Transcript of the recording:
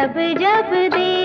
जब जब दे